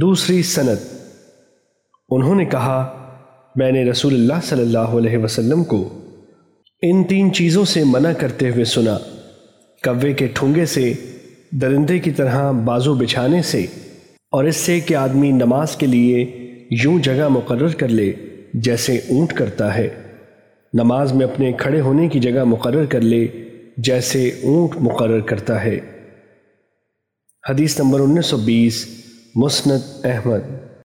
دوسری صنعت انہوں نے کہا، میں نے رسول اللہ صلی اللہ علیہ وسلم کو ان تین چیزوں سے منع کرتے ہوئے سنا۔ کوے کے ٹھونگے سے، درندے کی طرح بازو بچھانے سے، اور اس سے کہ آدمی نماز کے لیے یوں جگہ مقرر کر لے جیسے اونٹ کرتا ہے۔ نماز میں اپنے کھڑے ہونے کی جگہ مقرر کر لے جیسے اونٹ مقرر کرتا ہے۔ حدیث نمبر انیس سو بیس۔ مسنط احمد